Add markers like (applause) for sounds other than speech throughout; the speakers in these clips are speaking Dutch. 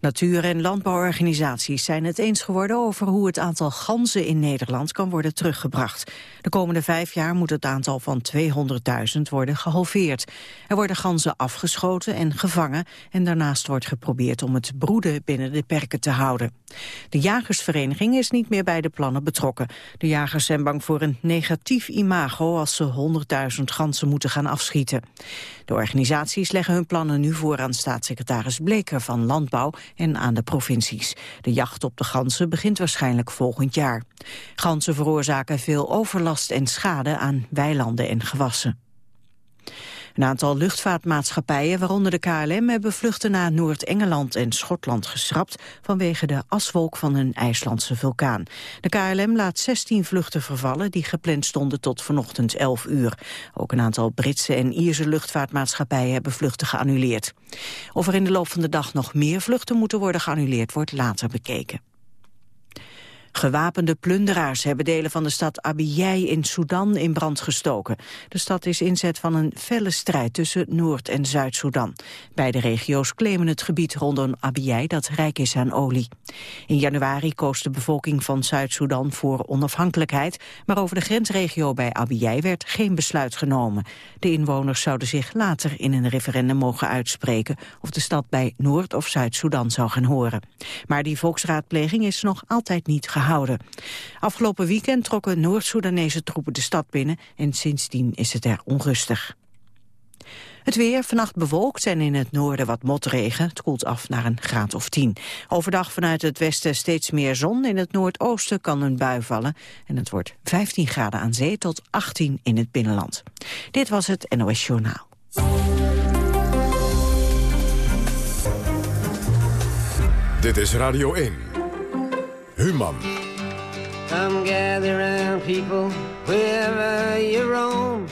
Natuur- en landbouworganisaties zijn het eens geworden over hoe het aantal ganzen in Nederland kan worden teruggebracht. De komende vijf jaar moet het aantal van 200.000 worden gehalveerd. Er worden ganzen afgeschoten en gevangen en daarnaast wordt geprobeerd om het broeden binnen de perken te houden. De jagersvereniging is niet meer bij de plannen betrokken. De jagers zijn bang voor een negatief imago als ze 100.000 ganzen moeten gaan afschieten. De organisaties leggen hun plannen nu voor aan staatssecretaris Bleker van Landbouw en aan de provincies. De jacht op de ganzen begint waarschijnlijk volgend jaar. Ganzen veroorzaken veel overlast en schade aan weilanden en gewassen. Een aantal luchtvaartmaatschappijen, waaronder de KLM, hebben vluchten naar Noord-Engeland en Schotland geschrapt vanwege de aswolk van een IJslandse vulkaan. De KLM laat 16 vluchten vervallen die gepland stonden tot vanochtend 11 uur. Ook een aantal Britse en Ierse luchtvaartmaatschappijen hebben vluchten geannuleerd. Of er in de loop van de dag nog meer vluchten moeten worden geannuleerd, wordt later bekeken. Gewapende plunderaars hebben delen van de stad Abiyai in Sudan in brand gestoken. De stad is inzet van een felle strijd tussen Noord- en Zuid-Soedan. Beide regio's claimen het gebied rondom Abiyai dat rijk is aan olie. In januari koos de bevolking van Zuid-Soedan voor onafhankelijkheid, maar over de grensregio bij Abiyai werd geen besluit genomen. De inwoners zouden zich later in een referendum mogen uitspreken of de stad bij Noord- of Zuid-Soedan zou gaan horen. Maar die volksraadpleging is nog altijd niet gehouden. Afgelopen weekend trokken Noord-Soedanese troepen de stad binnen en sindsdien is het er onrustig. Het weer, vannacht bewolkt en in het noorden wat motregen. Het koelt af naar een graad of 10. Overdag vanuit het westen steeds meer zon. In het noordoosten kan een bui vallen. En het wordt 15 graden aan zee tot 18 in het binnenland. Dit was het NOS Journaal. Dit is Radio 1. Human. Come gather round people wherever you roam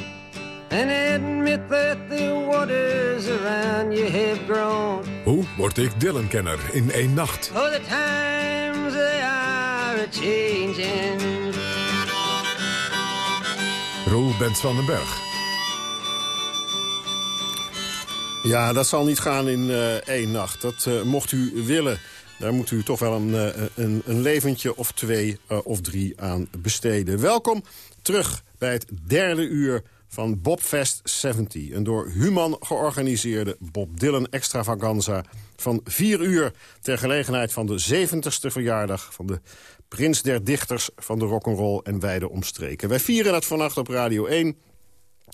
And admit that the waters around you have grown Hoe word ik Dylan-kenner in één nacht? Oh, the times they are a-changing Roel Bent van den Berg. Ja, dat zal niet gaan in uh, één nacht. Dat uh, mocht u willen. Daar moet u toch wel een, uh, een, een leventje of twee of drie aan besteden. Welkom terug bij het derde uur van Bobfest 70. Een door Human georganiseerde Bob Dylan extravaganza van vier uur... ter gelegenheid van de 70ste verjaardag van de prins der dichters van de rock'n'roll en wijde omstreken. Wij vieren dat vannacht op Radio 1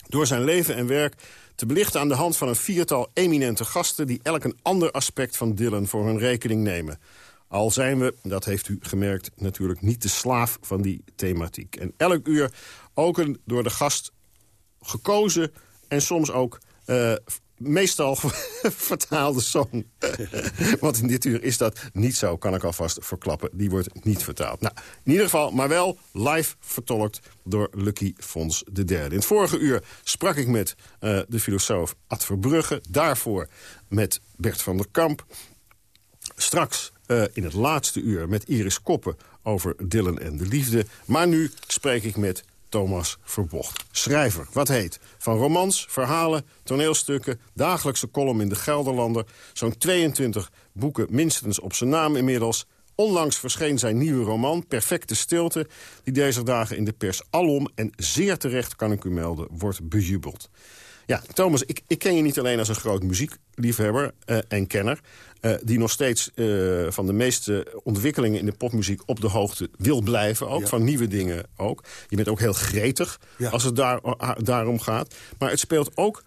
door zijn leven en werk te belichten aan de hand van een viertal eminente gasten... die elk een ander aspect van Dylan voor hun rekening nemen. Al zijn we, dat heeft u gemerkt, natuurlijk niet de slaaf van die thematiek. En elk uur ook een door de gast gekozen en soms ook uh, meestal (laughs) vertaalde song. (laughs) Want in dit uur is dat niet zo, kan ik alvast verklappen. Die wordt niet vertaald. Nou, in ieder geval, maar wel live vertolkt door Lucky Fons III. In het vorige uur sprak ik met uh, de filosoof Ad Verbrugge. Daarvoor met Bert van der Kamp. Straks uh, in het laatste uur met Iris Koppen over Dylan en de liefde. Maar nu spreek ik met Thomas Verbocht. Schrijver, wat heet? Van romans, verhalen, toneelstukken, dagelijkse column in de Gelderlander... zo'n 22 boeken minstens op zijn naam inmiddels... Onlangs verscheen zijn nieuwe roman, Perfecte Stilte... die deze dagen in de pers alom en zeer terecht, kan ik u melden, wordt bejubeld. Ja, Thomas, ik, ik ken je niet alleen als een groot muziekliefhebber uh, en kenner... Uh, die nog steeds uh, van de meeste ontwikkelingen in de popmuziek op de hoogte wil blijven. Ook ja. van nieuwe dingen ook. Je bent ook heel gretig ja. als het daar, daarom gaat. Maar het speelt ook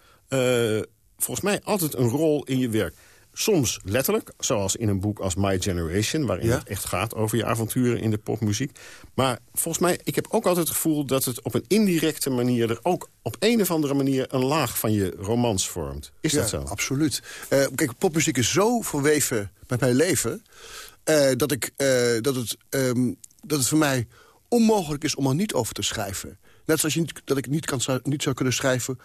volgens mij altijd een rol in je werk. Soms letterlijk, zoals in een boek als My Generation... waarin ja? het echt gaat over je avonturen in de popmuziek. Maar volgens mij, ik heb ook altijd het gevoel... dat het op een indirecte manier er ook op een of andere manier... een laag van je romans vormt. Is ja, dat zo? absoluut. Uh, kijk, popmuziek is zo verweven met mijn leven... Uh, dat, ik, uh, dat, het, um, dat het voor mij onmogelijk is om er niet over te schrijven. Net zoals je niet, dat ik niet, kan, niet zou kunnen schrijven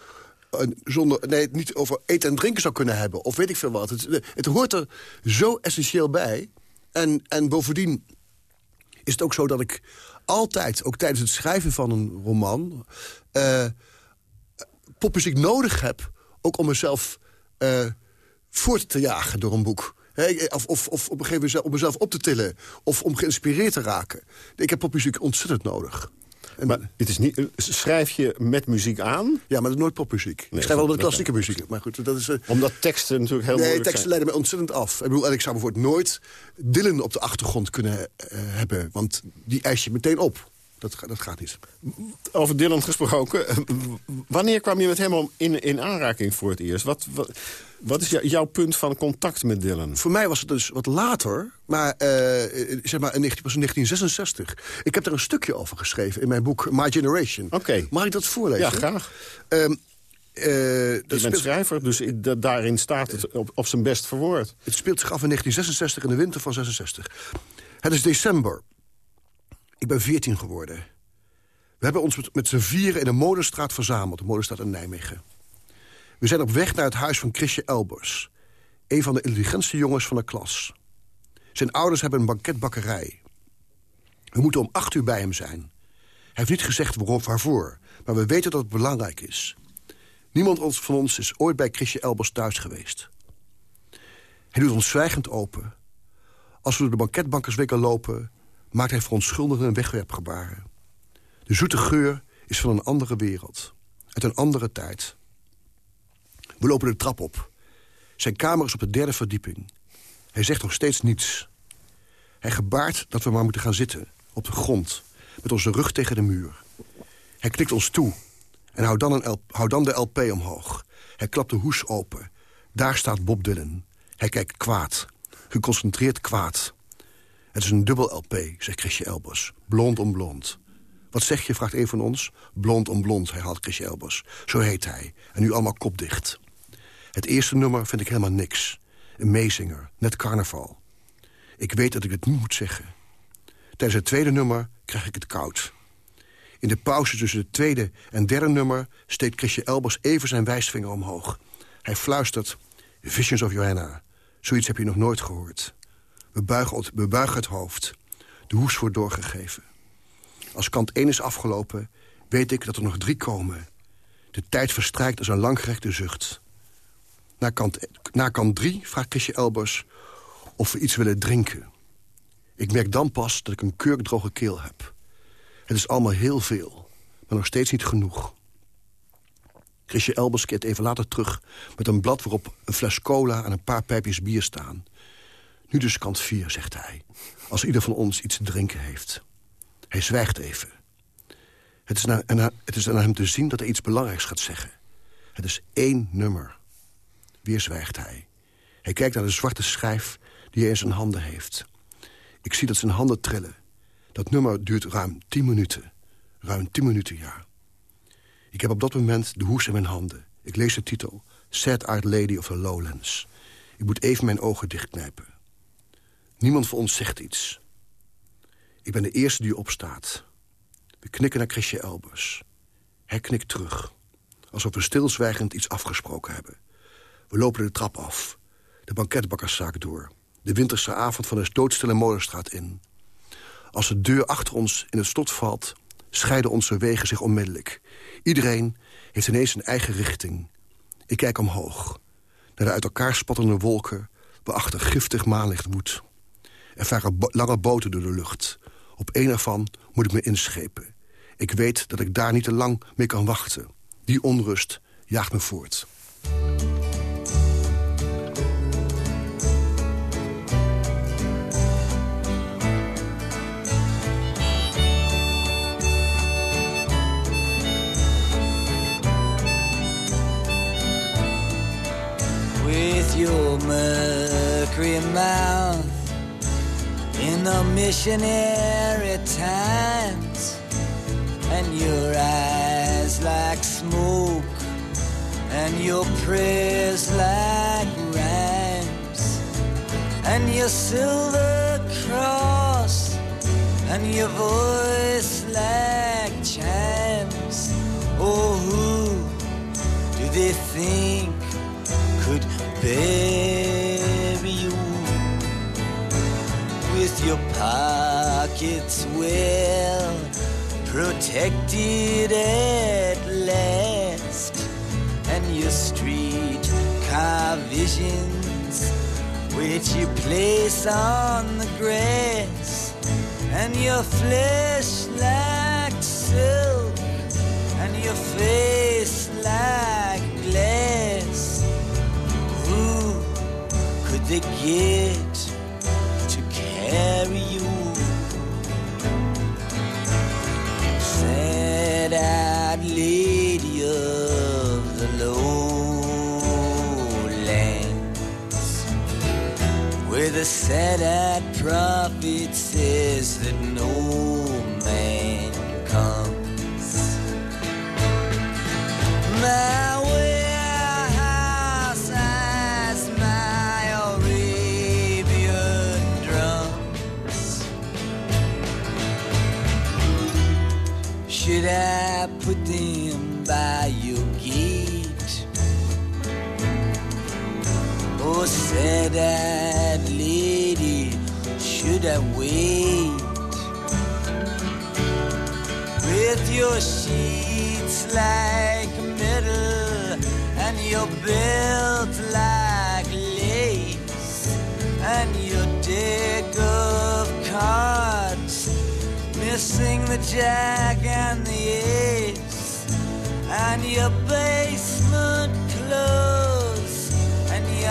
zonder, nee, niet over eten en drinken zou kunnen hebben. Of weet ik veel wat. Het, het hoort er zo essentieel bij. En, en bovendien is het ook zo dat ik altijd, ook tijdens het schrijven van een roman... Uh, popmuziek nodig heb, ook om mezelf eh, voort te jagen door een boek. of, of, of op een gegeven moment om mezelf op te tillen. Of om geïnspireerd te raken. Ik heb popmuziek ontzettend nodig. Maar dit is niet, schrijf je met muziek aan? Ja, maar nooit popmuziek. ik schrijf wel met klassieke muziek. Maar goed, dat is, uh, Omdat teksten natuurlijk heel Nee, teksten leiden mij ontzettend af. Ik bedoel, ik zou bijvoorbeeld nooit Dylan op de achtergrond kunnen uh, hebben. Want die eis je meteen op. Dat, dat gaat niet. Over Dylan gesproken. Eh, wanneer kwam je met hem in, in aanraking voor het eerst? Wat, wat, wat is jouw punt van contact met Dylan? Voor mij was het dus wat later, maar, uh, zeg maar in 1966. Ik heb er een stukje over geschreven in mijn boek My Generation. Oké. Mag ik dat voorlezen? Ja, graag. Um, uh, je bent schrijver, dus daarin staat het op, op zijn best verwoord. Het speelt zich af in 1966, in de winter van 66. Het is december. Ik ben 14 geworden. We hebben ons met, met z'n vieren in de Molenstraat verzameld. De Molenstraat in Nijmegen. We zijn op weg naar het huis van Chrisje Elbers. Een van de intelligentste jongens van de klas. Zijn ouders hebben een banketbakkerij. We moeten om acht uur bij hem zijn. Hij heeft niet gezegd waarom, waarvoor, maar we weten dat het belangrijk is. Niemand van ons is ooit bij Chrisje Elbers thuis geweest. Hij doet ons zwijgend open. Als we door de banketbankerswinkel lopen maakt hij verontschuldigende wegwerpgebaren. De zoete geur is van een andere wereld. Uit een andere tijd. We lopen de trap op. Zijn kamer is op de derde verdieping. Hij zegt nog steeds niets. Hij gebaart dat we maar moeten gaan zitten. Op de grond. Met onze rug tegen de muur. Hij klikt ons toe. En houdt dan, een houdt dan de LP omhoog. Hij klapt de hoes open. Daar staat Bob Dylan. Hij kijkt kwaad. Geconcentreerd kwaad. Het is een dubbel LP, zegt Chrisje Elbers. Blond om blond. Wat zeg je, vraagt een van ons. Blond om blond, herhaalt Chrisje Elbers. Zo heet hij. En nu allemaal kopdicht. Het eerste nummer vind ik helemaal niks. Een meezinger, net carnaval. Ik weet dat ik het niet moet zeggen. Tijdens het tweede nummer krijg ik het koud. In de pauze tussen het tweede en derde nummer... steekt Chrisje Elbers even zijn wijsvinger omhoog. Hij fluistert... Visions of Johanna. Zoiets heb je nog nooit gehoord. We buigen, het, we buigen het hoofd. De hoes wordt doorgegeven. Als kant 1 is afgelopen, weet ik dat er nog drie komen. De tijd verstrijkt als een langgerekte zucht. Na kant, na kant 3 vraagt Chrisje Elbers of we iets willen drinken. Ik merk dan pas dat ik een kurkdroge keel heb. Het is allemaal heel veel, maar nog steeds niet genoeg. Chrisje Elbers keert even later terug met een blad waarop een fles cola en een paar pijpjes bier staan. Nu dus kant 4, zegt hij. Als ieder van ons iets te drinken heeft. Hij zwijgt even. Het is, naar, het is aan hem te zien dat hij iets belangrijks gaat zeggen. Het is één nummer. Weer zwijgt hij. Hij kijkt naar de zwarte schijf die hij in zijn handen heeft. Ik zie dat zijn handen trillen. Dat nummer duurt ruim tien minuten. Ruim tien minuten, ja. Ik heb op dat moment de hoes in mijn handen. Ik lees de titel. Sad Art Lady of the Lowlands. Ik moet even mijn ogen dichtknijpen. Niemand van ons zegt iets. Ik ben de eerste die opstaat. We knikken naar Chrisje Elbers. Hij knikt terug. Alsof we stilzwijgend iets afgesproken hebben. We lopen de trap af. De banketbakkerszaak door. De winterse avond van de doodstille molenstraat in. Als de deur achter ons in het slot valt... scheiden onze wegen zich onmiddellijk. Iedereen heeft ineens een eigen richting. Ik kijk omhoog. Naar de uit elkaar spattende wolken... waarachter giftig maanlicht woedt. Er varen lange boten door de lucht. Op een ervan moet ik me inschepen. Ik weet dat ik daar niet te lang mee kan wachten. Die onrust jaagt me voort. With your mercury mouth in the missionary times, and your eyes like smoke, and your prayers like rhymes, and your silver cross, and your voice like chimes. Oh, who do they think bury you? with your pockets well protected at last, and your street are visions which you place on the grass, and your flesh like silk, and your face like glass. They get to carry you? Sad-eyed lady of the lowlands, where the sad-eyed prophet says that no man comes. My Oh, sad-eyed lady, should I wait? With your sheets like metal and your belt like lace and your deck of cards missing the jack and the ace and your basement clothes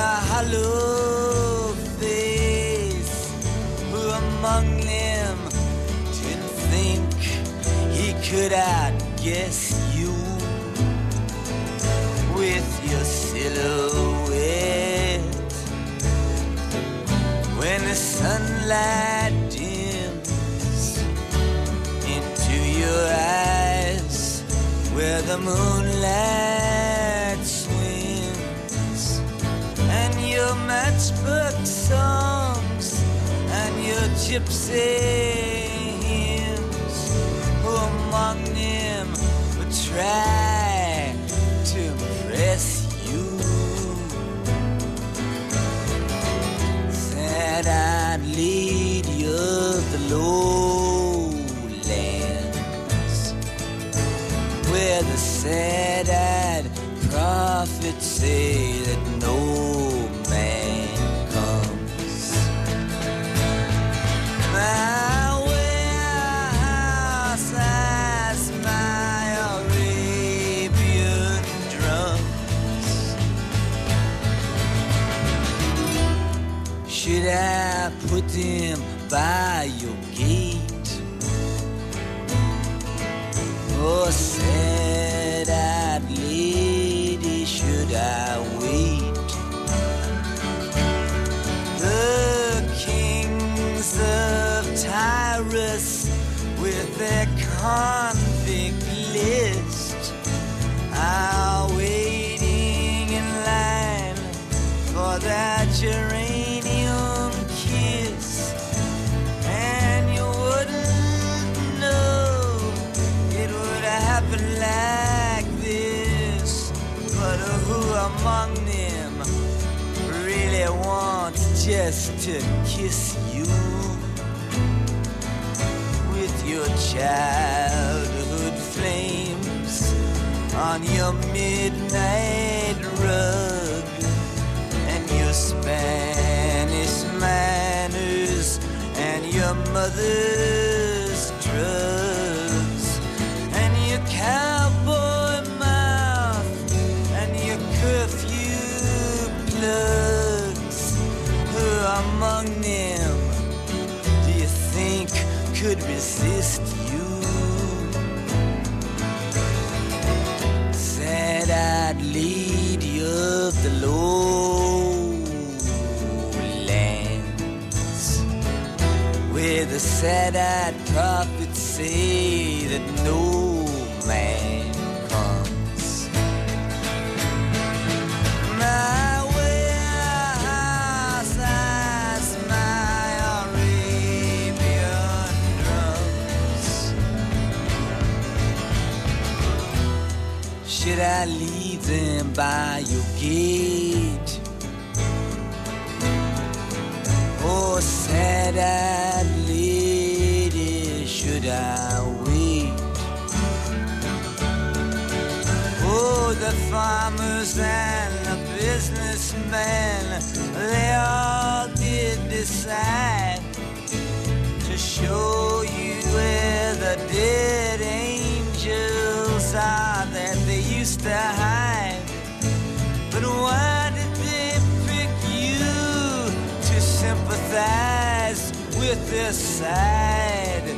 your hollow face who among them didn't think he could outguess you? With your silhouette. When the sunlight dims into your eyes where the moonlight your matchbook songs and your gypsy hymns. Who among them would try to impress you? Sad-eyed lady of the lowlands, where the sad-eyed prophets say that no I put them by your gate? Oh, sad-eyed lady, should I wait? The kings of Tyrus with their convict list are waiting in line for that geranium among them really wants just to kiss you? With your childhood flames on your midnight rug and your Spanish manners and your mother's drugs among them do you think could resist you? Sad-eyed lady of the lowlands, where the sad-eyed prophets say by your gate? Oh, sad-eyed lady, should I wait? Oh, the farmers and the businessmen, they all did decide to show you where the dead angels are that they used to with side?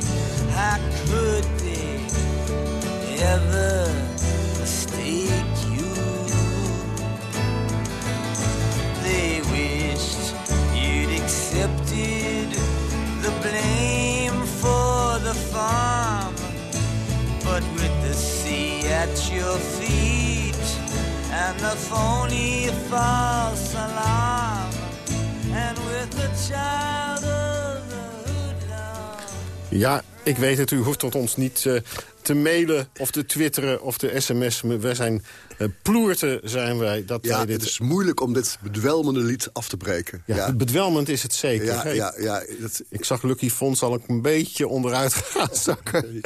How could they ever mistake you? They wished you'd accepted the blame for the farm. But with the sea at your feet and the phony false alarm, and with the child. Ja, ik weet het, u hoeft tot ons niet eh, te mailen of te twitteren of te sms'en. We zijn uh, ploerten, zijn wij. Dat Ja, wij dit... het is moeilijk om dit bedwelmende lied af te breken. ja, ja, Bedwelmend is het zeker. ja, ja, ja, dat, Ik zag Lucky Fons al een beetje onderuit (laughs) gaan zakken.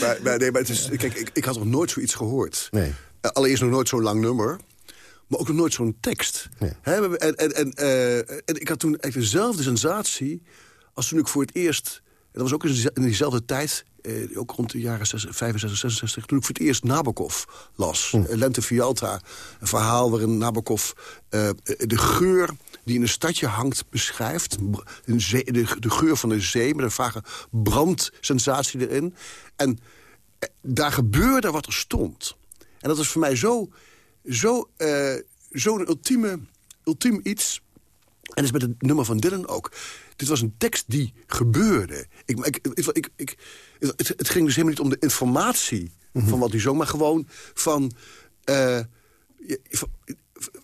maar, maar, nee, maar het is, kijk, ik, ik had nog nooit zoiets gehoord. Nee. Eh, allereerst nog nooit zo'n lang nummer. Maar ook nog nooit zo'n tekst. Nee. En, en, en, en ik had toen eigenlijk dezelfde sensatie... als toen ik voor het eerst... dat was ook in die- in diezelfde tijd... eh, ook rond de jaren 66, 65, 66... toen ik voor het eerst Nabokov las. Hm. Eh, Lente Vialta. Een verhaal waarin Nabokov eh, de geur die in een stadje hangt beschrijft. Een zee, de, de geur van de zee met een vage brandsensatie erin. En eh, daar gebeurde wat er stond. En dat was voor mij zo, zo, eh, zo'n ultieme, ultiem iets. En dat is met het nummer van Dylan ook. Dit was een tekst die gebeurde. Ik, ik, ik, het, het ging dus helemaal niet om de informatie van wat hij zong... maar gewoon van, eh, van,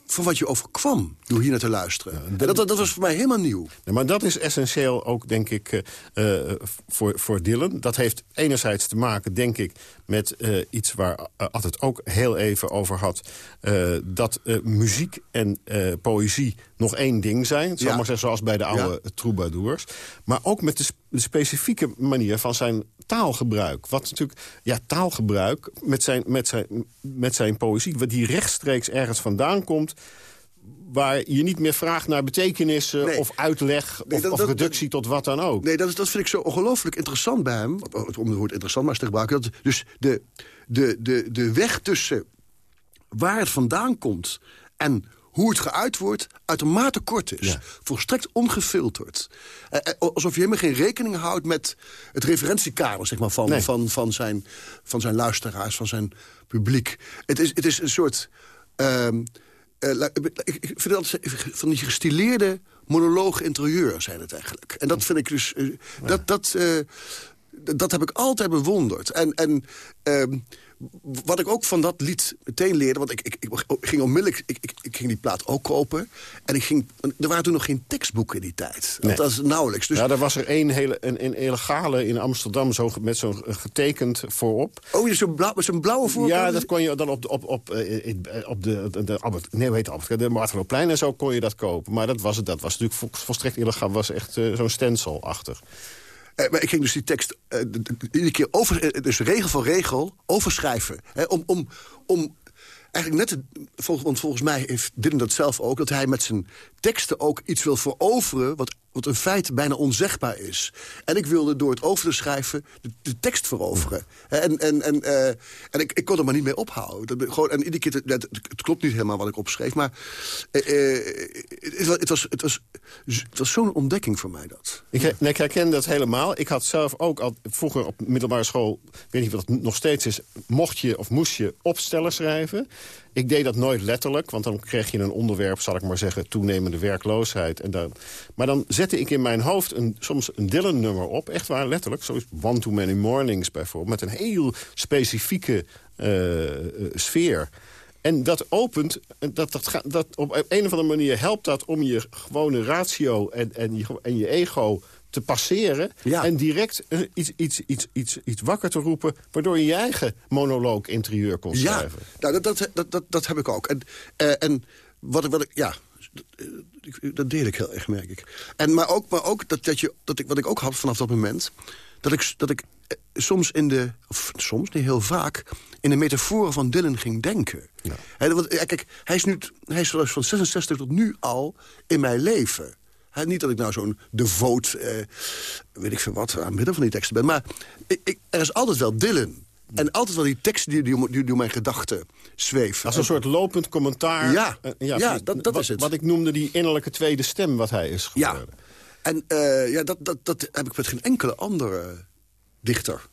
van wat je overkwam door hier naar te luisteren. en dat, dat, dat was voor mij helemaal nieuw. Ja, maar dat is essentieel ook, denk ik, eh, eh, voor, voor Dylan. Dat heeft enerzijds te maken, denk ik, met eh, iets waar uh, Ad het ook heel even over had. dat muziek en poëzie nog één ding zijn. Zal Ja. maar zeggen, zoals bij de oude troubadours. Maar ook met de, sp- de specifieke manier van zijn taalgebruik. Wat natuurlijk, ja, taalgebruik met zijn, met zijn, met zijn poëzie... wat die rechtstreeks ergens vandaan komt waar je niet meer vraagt naar betekenissen Nee. of uitleg Nee, of, dat- of dat- reductie tot wat dan ook. Nee, dat, is, dat vind ik zo ongelooflijk interessant bij hem. Om het woord interessant maar eens te gebruiken. Dat dus de, de, de, de weg tussen waar het vandaan komt... en hoe het geuit wordt, uitermate kort is. Ja. Volstrekt ongefilterd. Eh, eh, alsof je helemaal geen rekening houdt met het referentiekader zeg maar, van, Nee. van, van, zijn, van zijn luisteraars, van zijn publiek. Het is, het is een soort... ehm, eh, ik, vind dat van die gestileerde monoloog interieur zijn het eigenlijk. En dat vind ik dus... dat, dat, dat heb ik altijd bewonderd. En, en ehm, wat ik ook van dat lied meteen leerde... want ik, ik, ik ging onmiddellijk... Ik, ik, ik ging die plaat ook kopen. En ik ging, er waren toen nog geen tekstboeken in die tijd. Nee. Dat was nauwelijks. Dus, ja, er was er één hele, een, een illegale in Amsterdam zo, met zo'n getekend voorop. oh, je zo'n blauw, blauwe voorkant? Ja, dat kon je dan op de, op, op, eh, eh, op de, de, de Albert, nee, hoe heet Albert, de Marteloplein en zo kon je dat kopen. Maar dat was het, dat was natuurlijk vol- volstrekt illegaal, was echt eh, zo'n stencil-achtig. Eh, maar ik ging dus die tekst eh, iedere keer over, eh, dus regel voor regel overschrijven. Hè, om, om, om eigenlijk net, want volgens mij heeft Dylan dat zelf ook... dat hij met zijn teksten ook iets wil veroveren... wat, wat in feite bijna onzegbaar is. En ik wilde door het over te schrijven de, de tekst veroveren. En, en, en, eh, en ik, ik kon er maar niet mee ophouden. Dat, gewoon, en iedere keer, het, klopt niet helemaal wat ik opschreef... maar eh, eh, het, wa- het was, het was, het was zo'n ontdekking voor mij dat. Ik, ik herken dat helemaal. Ik had zelf ook al vroeger op middelbare school... ik weet niet wat het nog steeds is... mocht je of moest je opstellen schrijven. Ik deed dat nooit letterlijk, want dan kreeg je een onderwerp... zal ik maar zeggen, toenemende werkloosheid. En dan, maar dan zette ik in mijn hoofd een, soms een Dylan-nummer op. Echt waar, letterlijk. Zoals One Too Many Mornings bijvoorbeeld. Met een heel specifieke eh, eh, sfeer. En dat opent, dat, dat, dat op een of andere manier helpt dat om je gewone ratio en, en, je, en je ego te passeren. Ja. En direct eh, iets, iets, iets, iets, iets wakker te roepen... waardoor je je eigen monoloog interieur kon Ja, schrijven. nou, dat, dat, dat, dat, dat heb ik ook. En, eh, en wat, ik- wat ik, ja, eh, dat deel ik heel erg, merk ik. En, maar ook, maar ook dat, dat, je, dat ik, wat ik ook had vanaf dat moment... dat ik, dat ik eh, soms in de, of soms, nee, heel vaak... in de metaforen van Dylan ging denken. Hè, want, ja, kijk, hij is, nu, hij is van 66 tot nu al in mijn leven. Niet dat ik nou zo'n devoot, eh, weet ik veel wat, aan midden van die teksten ben. Maar ik, ik, er is altijd wel Dylan. En altijd wel die teksten die, die, die door mijn gedachten zweven. Als een soort lopend commentaar. Ja, eh, ja, dat- dat wat, is het. Wat ik noemde die innerlijke tweede stem wat hij is Ja. geworden. En eh, ja, dat, dat, dat heb ik met geen enkele andere dichter.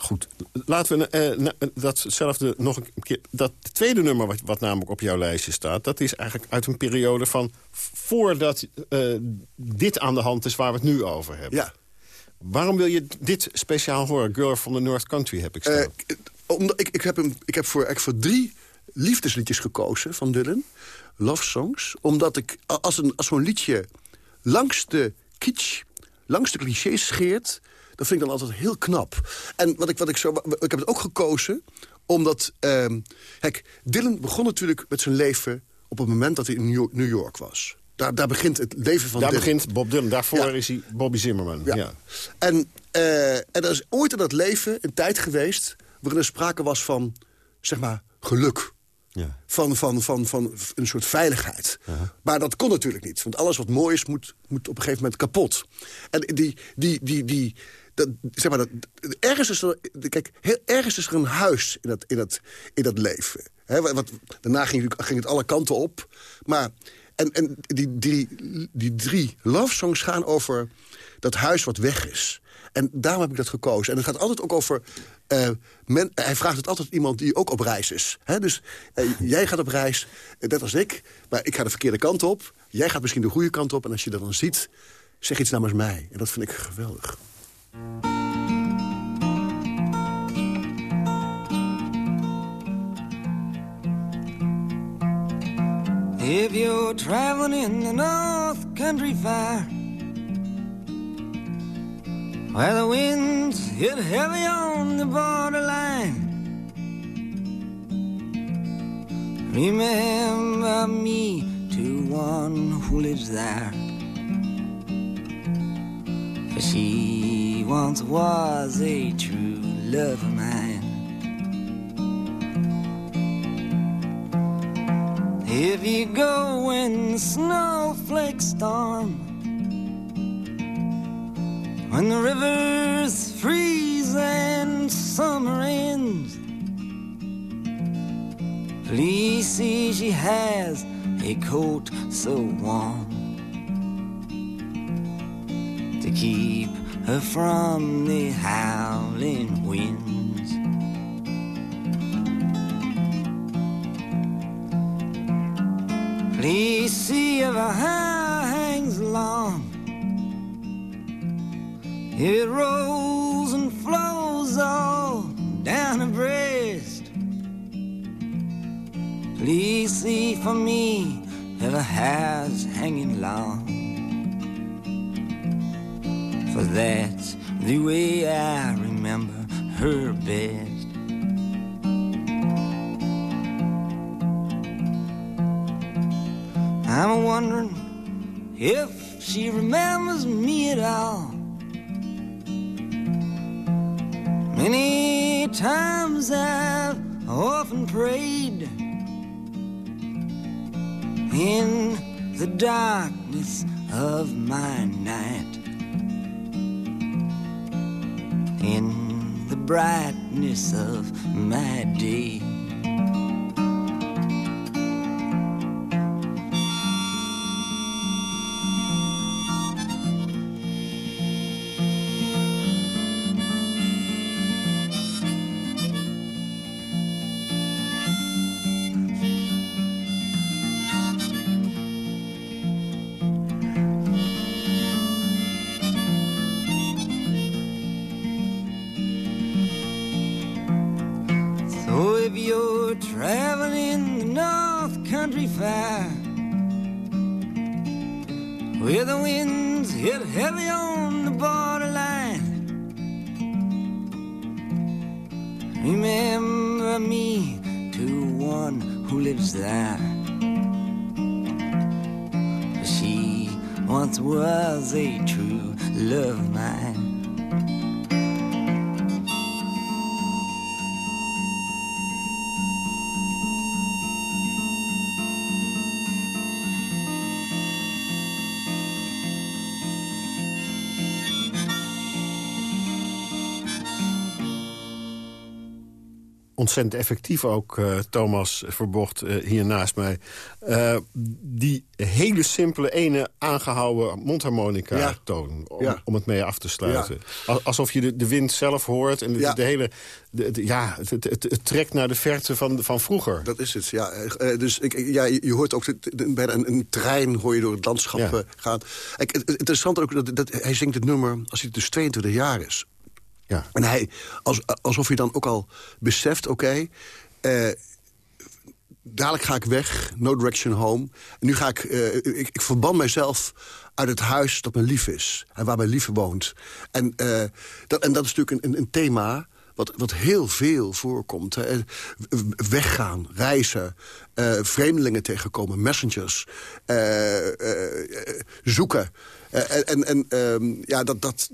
Goed, laten we eh, na- datzelfde nog een keer... Dat tweede nummer wat, wat namelijk op jouw lijstje staat... dat is eigenlijk uit een periode van voordat eh, dit aan de hand is waar we het nu over hebben. Ja. Waarom wil je dit speciaal horen? Girl from the North Country heb ik staan. Eh, omdat ik, ik, heb ik heb voor, voor drie liefdesliedjes gekozen van Dylan. Love songs. Omdat ik, als, een, als zo'n liedje langs de kitsch, langs de clichés scheert... dat vind ik dan altijd heel knap. En wat ik, wat ik, zo, ik heb het ook gekozen omdat... ehm, kijk, Dylan begon natuurlijk met zijn leven op het moment dat hij in New York, was. Daar, daar begint het leven van Daar Dylan. begint Bob Dylan. Daarvoor Ja. is hij Bobby Zimmerman. Ja. En, eh, en er is ooit in dat leven een tijd geweest... waarin er sprake was van, zeg maar, geluk. Ja. Van, van, van, van een soort veiligheid. Maar dat kon natuurlijk niet. Want alles wat mooi is, moet, moet op een gegeven moment kapot. En die... die, die, die zeg maar, ergens, is er, kijk, is een huis in dat, in in dat leven. Wat, daarna ging, het- ging het alle kanten op. Maar, en, en die, die, die drie love songs gaan over dat huis wat weg is. En daarom heb ik dat gekozen. En het gaat altijd ook over... eh, hij vraagt het altijd iemand die ook op reis is. Dus eh, jij gaat op reis, eh, net als ik. Maar ik ga de verkeerde kant op. Jij gaat misschien de goede kant op. En als je dat dan ziet, zeg iets namens mij. En dat vind ik geweldig. If you're traveling in the North Country Fire, where the winds hit heavy on the borderline, remember me to one who lives there. She once was a true love of mine. If you go when the snowflakes storm, when the rivers freeze and summer ends, please see she has a coat so warm to keep her from the howling winds. Please see if her hair hangs long. It rolls and flows all down her breast. Please see for me if her hair's hanging long. That's the way I remember her best. I'm wondering if she remembers me at all. Many times I've often prayed in the darkness of my night, in the brightness of my day. Traveling the North Country Fair, where the winds hit heavy on the borderline, remember me to one who lives there. She once was a true love of mine. Ontzettend effectief ook, eh, Thomas Verbocht, eh, hier naast mij. Eh, die hele simpele ene aangehouden mondharmonica-toon... Om, Ja. om het mee af te sluiten. Al- Alsof je de, de wind zelf hoort en de, Ja. de hele... de- de- ja, het, het, het, het trekt naar de verte van, van vroeger. Dat is het, ja. Dus ik, ja, je hoort ook bijna een, een trein hoor je door het landschap Ja. gaan. Ik, het, interessante ook, dat, dat hij zingt het nummer als hij dus 22 jaar is. Ja. En hij, als, alsof hij dan ook al beseft, oké... eh, dadelijk ga ik weg, no direction home. En nu ga ik, eh, ik, ik verban mijzelf uit het huis dat mijn lief is. En waar mijn liefde woont. En, eh, dat, en dat is natuurlijk een, een, thema wat, wat heel veel voorkomt. Weggaan, reizen, vreemdelingen tegenkomen, messengers, eh, zoeken. Eh, en en, ehm, ja, dat, dat,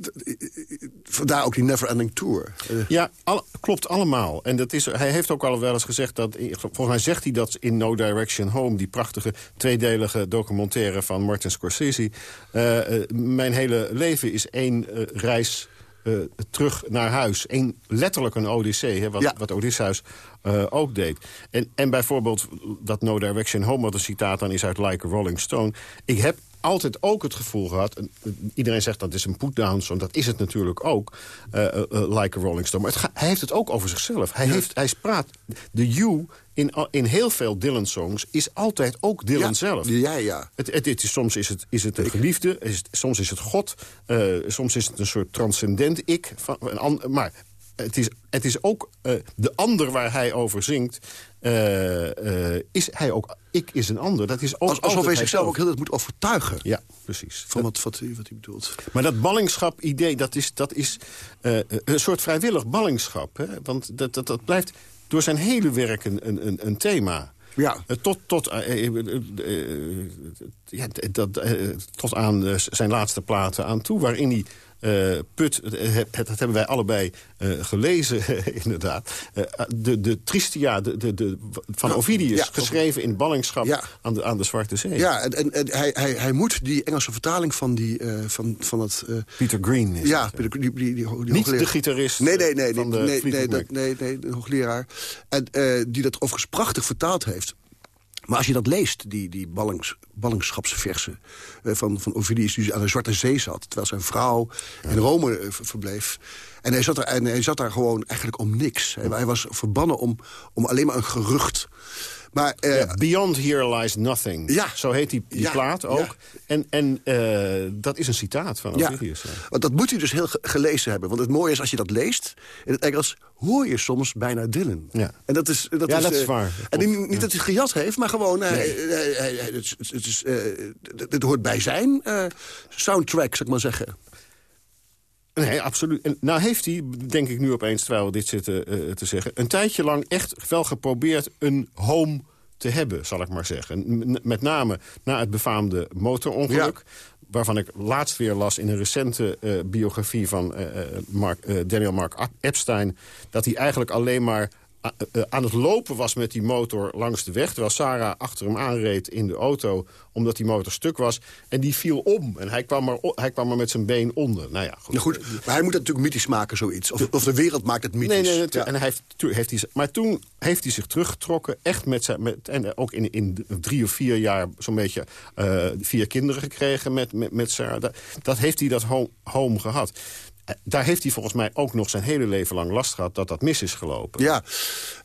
vandaar ook die Never Ending Tour. Eh, Ja, al- klopt allemaal. En dat is, hij heeft ook al wel eens gezegd dat... Volgens mij zegt hij dat in No Direction Home... die prachtige tweedelige documentaire van Martin Scorsese... eh, eh, mijn hele leven is één eh, reis eh, terug naar huis. Eén, letterlijk een odyssee, hè, wat, Ja. wat Odysseus eh, ook deed. En, en bijvoorbeeld dat No Direction Home... wat een citaat dan is uit Like a Rolling Stone... ik heb altijd ook het gevoel gehad... eh, iedereen zegt dat is een put-down song, dat is het natuurlijk ook... eh, eh, Like a Rolling Stone. Maar het hij heeft het ook over zichzelf. Hij, heeft, hij praat... De You in, in heel veel Dylan-songs is altijd ook Dylan Ja, zelf. ja, ja. Het, het, het is, soms is het, is het een geliefde, is het- soms is het God... soms is het een soort transcendent ik. Van, een maar het is, het is ook eh, de ander waar hij over zingt... eh, eh, is hij ook... Ik is een ander. Dat is ook Als, alsof hij zichzelf ook heel erg moet overtuigen. Ja, precies. Van wat, wat, wat hij bedoelt. Maar dat ballingschap-idee, dat is, dat is een soort vrijwillig ballingschap. Hè? Want dat, dat, dat blijft door zijn hele werk een, een, een, een thema. Ja. Tot, tot, eh, eh, eh, eh, ja, dat, tot aan zijn laatste platen aan toe, waarin hij eh, put, eh, het, dat hebben wij allebei eh, gelezen, (laughs) inderdaad. De, de Tristia de, de, de, van Ovidius, ja, geschreven in ballingschap Ja. aan, de, aan de Zwarte Zee. Ja, en, en, en hij, hij, hij moet die Engelse vertaling van, die, van, van het... eh, Peter Green is ja, hè? die, die, die, Niet de gitarist Nee, nee, nee. nee, de nee, nee, dat- nee, nee, de hoogleraar. En, die dat overigens prachtig vertaald heeft. Maar als je dat leest, die, die ballings, ballingschapsversen eh, van, van Ovidius... die aan de Zwarte Zee zat, terwijl zijn vrouw in Rome eh, ver- verbleef... En hij, zat er, en hij zat daar gewoon eigenlijk om niks. Hij, hij was verbannen om, om alleen maar een gerucht. Maar eh, Beyond Here Lies Nothing. Ja. Zo heet die, die Ja, plaat ook. ja. En, en eh, dat is een citaat van ja. want dat moet hij dus heel ge- gelezen hebben. Want het mooie is, als je dat leest, in het Engels... hoor je soms bijna Dylan. Ja. En dat is, dat Ja, is, dat is eh, waar. En niet, dat hij het gejat heeft, maar gewoon... hij- hij- hij- hij- het, is- het, is, het- het hoort bij zijn soundtrack, zou ik maar zeggen. Nee, absoluut. En nou heeft hij, denk ik nu opeens, terwijl we dit zitten eh, te zeggen... een tijdje lang echt wel geprobeerd een home te hebben, zal ik maar zeggen. Met name na het befaamde motorongeluk... waarvan ik laatst weer las in een recente eh, biografie van eh, Mark, Daniel Mark Epstein... dat hij eigenlijk alleen maar aan het lopen was met die motor langs de weg... terwijl Sarah achter hem aanreed in de auto omdat die motor stuk was. En die viel om en hij kwam o- hij kwam er met zijn been onder. Nou ja, goed. Nou goed, maar hij moet dat natuurlijk mythisch maken, zoiets. Of, of de wereld maakt het mythisch. Nee, nee, nee, Ja. en hij heeft, heeft hij, maar toen heeft hij zich teruggetrokken, echt met zijn, met, en ook in, in drie of vier jaar zo'n beetje eh, vier kinderen gekregen met, met, met Sarah. Dat, dat heeft hij dat home, home gehad. Eh, Daar heeft hij volgens mij ook nog zijn hele leven lang last gehad dat dat mis is gelopen. Ja,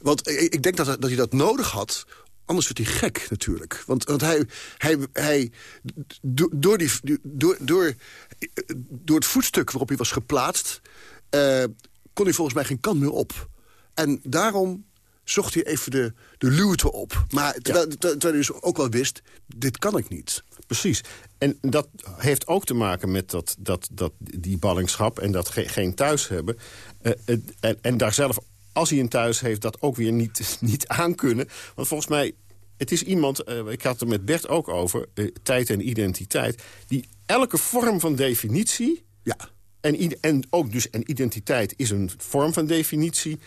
want ik, denk dat, dat hij dat nodig had. Anders werd hij gek natuurlijk. Want, want hij, hij, hij do- door, die, door, door, door het voetstuk waarop hij was geplaatst... eh, kon hij volgens mij geen kant meer op. En daarom zocht hij even de, de luwte op. Maar terwijl, terwijl hij dus ook wel wist, dit kan ik niet. Precies. En dat heeft ook te maken met dat, dat, dat, die ballingschap en dat ge- geen thuis hebben. Eh, en, en daar zelf, als hij een thuis heeft, dat ook weer niet, (laughs) niet aankunnen. Want volgens mij, het is iemand, eh, ik had het er met Bert ook over... eh, tijd en identiteit, die elke vorm van definitie... Ja. En, en ook dus en identiteit is een vorm van definitie...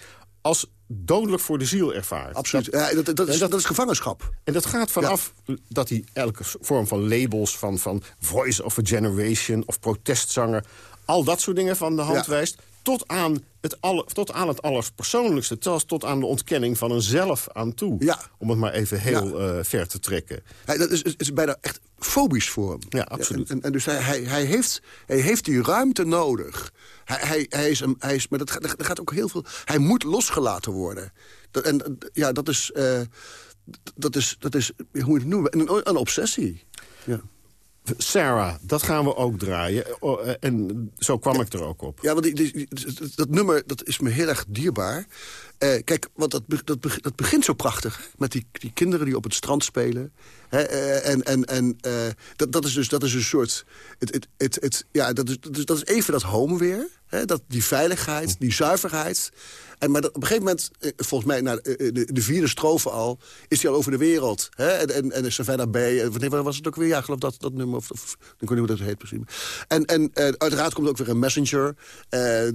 als dodelijk voor de ziel ervaart. Absoluut. Dat- Ja, dat, dat, is, dat- is gevangenschap. en dat gaat vanaf dat hij elke vorm van labels... van, van voice of a generation of protestzanger... al dat soort dingen van de hand Ja. wijst... tot aan het, aller, tot aan het allerpersoonlijkste. Tot, tot aan de ontkenning van een zelf aan toe. Ja. Om het maar even heel eh, ver te trekken. Hij, dat is, is, bijna echt fobisch voor hem. Ja, absoluut. En, en dus hij, hij, hij, heeft, hij heeft die ruimte nodig. Hij, hij, hij is, een, hij is, maar dat gaat, dat gaat ook heel veel... Hij moet losgelaten worden. Dat, en ja, dat is... Uh, dat is, dat is, hoe moet je het noemen, een, een obsessie. Ja. Sarah, dat gaan we ook draaien. Oh, eh, en zo kwam ik er ook op. Ja, want die, die, dat nummer dat is me heel erg dierbaar. Uh, kijk, want dat, dat, dat begint zo prachtig. Met die, die kinderen die op het strand spelen. Hè, uh, en en, en uh, dat, dat, is dus, dat is een soort... Het, het, het, het, ja, dat, is, dat is even dat home weer. Hè, dat, die veiligheid, die zuiverheid. En, maar dat, op een gegeven moment, volgens mij na de, de, vierde strofe al... is hij al over de wereld. Hè? En, en, en Savannah Bay, wanneer was het ook weer? Ja, ik geloof dat, dat nummer, of, of ik weet niet hoe dat heet precies. En, en uiteraard komt ook weer een messenger...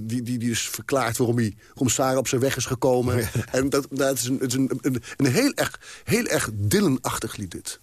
Die, die, die dus verklaart waarom, hij, waarom Sarah op zijn weg is gekomen. Ja. En dat, dat is, een, het is een, een, een heel erg, heel erg Dylan-achtig lied dit.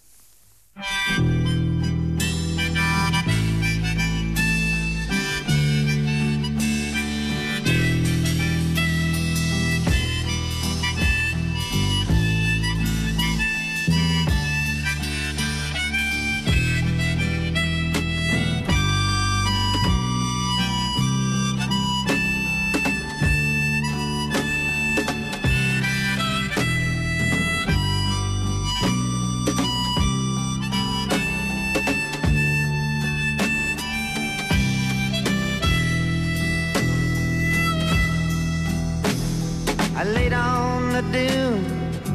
I laid on the dune.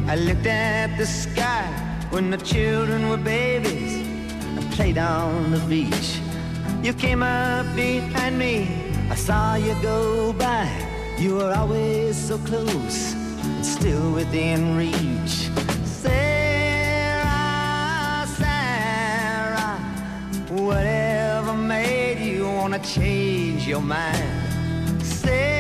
I looked at the sky when the children were babies I played on the beach. You came up behind me, I saw you go by. You were always so close and still within reach. Sarah, Sarah, whatever made you wanna change your mind? Sarah,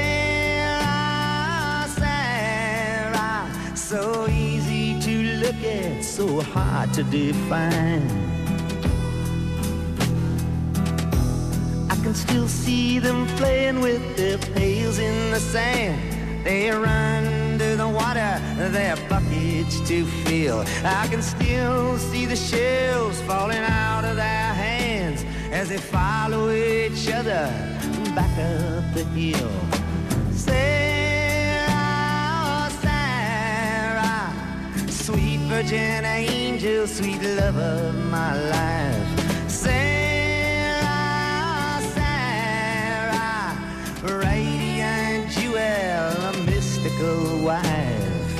so easy to look at, so hard to define. I can still see them playing with their pails in the sand. They run to the water, their buckets to fill. I can still see the shells falling out of their hands as they follow each other back up the hill. Virgin angel, sweet love of my life. Sarah, Sarah, radiant jewel, a mystical wife.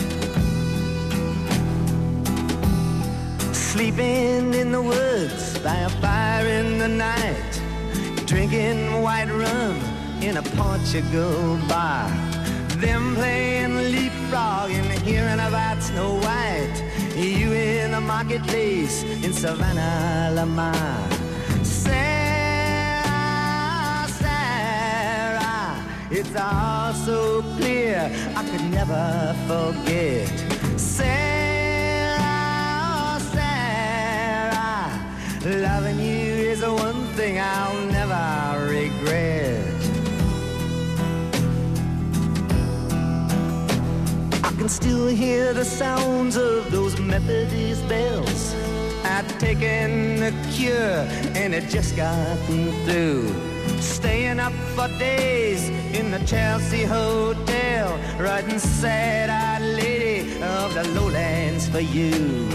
Sleeping in the woods by a fire in the night, drinking white rum in a Portugal bar. Them playing leapfrog and hearing about Snow White. You in the marketplace in Savannah, Lamar. Sarah, Sarah, it's all so clear I could never forget. Sarah, Sarah, loving you is the one thing I'll never regret. I can still hear the sounds of Methodist bells. I'd taken the cure and it just gotten through. Staying up for days in the Chelsea Hotel, writing sad-eyed lady of the lowlands for you.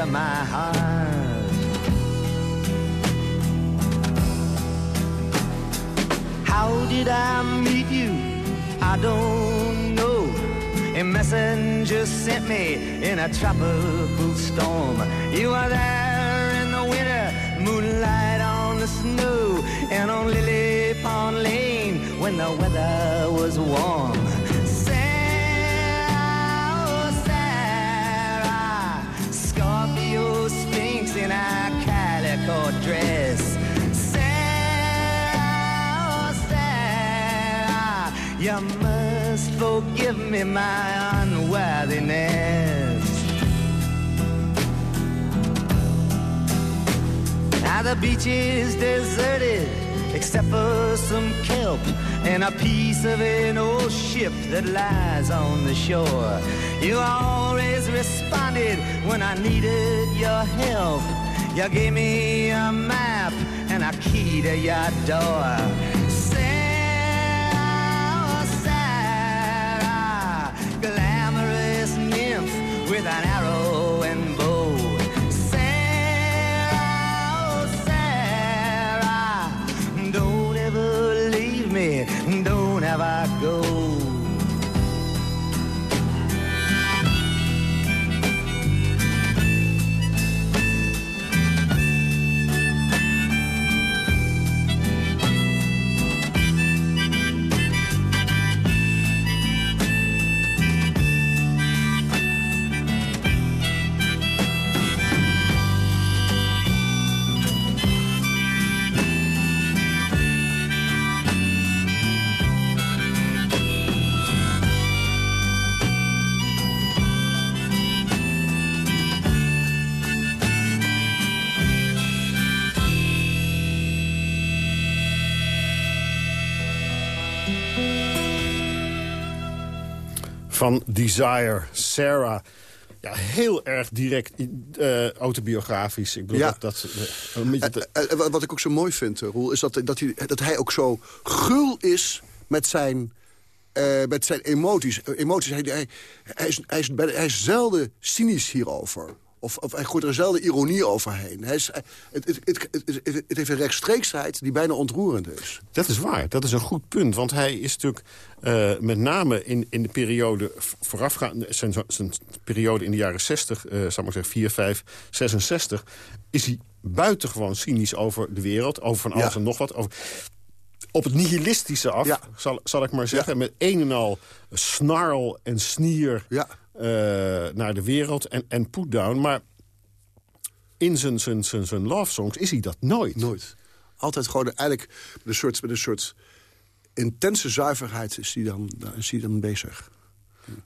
To my heart. How did I meet you? I don't know. A messenger sent me in a tropical storm. You were there in the winter, moonlight on the snow, and on Lily Pond Lane when the weather was warm. In a calico dress. Sarah, oh You must forgive me my unworthiness. Now the beach is deserted except for some kelp and a piece of an old ship that lies on the shore. You always responded when I needed your help. You gave me a map and a key to your door. Van Desire, Sarah. Ja, heel erg direct eh, autobiografisch. Ik bedoel, Ja. dat, dat, een beetje te- Eh, eh, wat ik ook zo mooi vind, Roel, is dat, dat, hij, dat hij ook zo gul is met zijn, met zijn emoties. Emoties hij, hij, hij, is, hij, is, bij- hij is zelden cynisch hierover. Of, of hij gooit er zelden ironie overheen. Hij is, hij- het, het, het, het, heeft een rechtstreeksheid die bijna ontroerend is. Dat is waar, dat is een goed punt. Want hij is natuurlijk eh, met name in, in de periode voorafgaand... Zijn, zijn periode in de jaren 60, eh zal ik maar zeggen 4, 5, 66... is hij buitengewoon cynisch over de wereld, over van alles Ja. en nog wat. Over, op het nihilistische af, Ja. zal, zal ik maar zeggen. Met een en al snarl en snier Ja. Eh, naar de wereld en, en put down. Maar in zijn, zijn, zijn, zijn love songs is hij dat nooit. Nooit. Altijd gewoon eigenlijk met een soort, met een soort intense zuiverheid is hij dan, is hij dan bezig.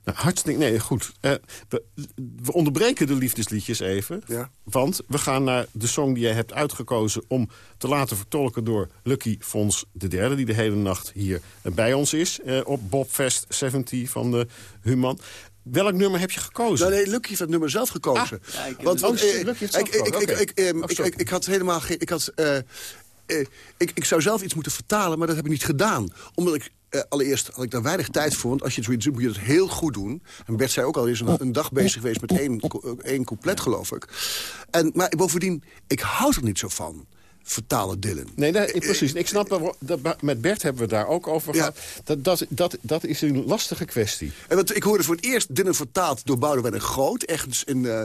Nou, hartstikke, nee, goed. Eh, we, we onderbreken de liefdesliedjes even. Ja. Want we gaan naar de song die jij hebt uitgekozen... om te laten vertolken door Lucky Fons III... die de hele nacht hier bij ons is. eh, op Bobfest 70 van de Human. Welk nummer heb je gekozen? Nou, nee, Lucky heeft het nummer zelf gekozen. Ah, ja, Want, oh, want, shit, eh, Lucky heeft het ik, ik, gekozen. ik, Oh, had helemaal geen... Ik, had, eh, eh, ik, ik zou zelf iets moeten vertalen, maar dat heb ik niet gedaan. Omdat ik... eh, allereerst had ik daar weinig tijd voor, want als je zoiets doet, moet je het heel goed doen. En Bert zei ook al, is een, een dag bezig geweest met één, één couplet, geloof ik. En, maar bovendien, ik hou er niet zo van, vertalen Dylan. Nee, nee, precies. Ik snap, dat, met Bert hebben we daar ook over Ja. gehad. Dat, dat, dat, dat is een lastige kwestie. En wat, ik hoorde voor het eerst Dylan vertaald door Boudewijn de Groot. Ergens in eh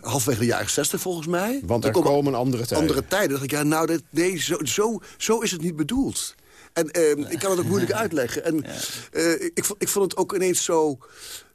halfwege de jaren 60 volgens mij. Want er komen andere tijden. Andere tijden. dacht ik, ja, nou, nee, zo, zo, zo is het niet bedoeld. En ehm, ik kan het ook moeilijk (laughs) uitleggen. En eh, ik, ik vond het ook ineens zo,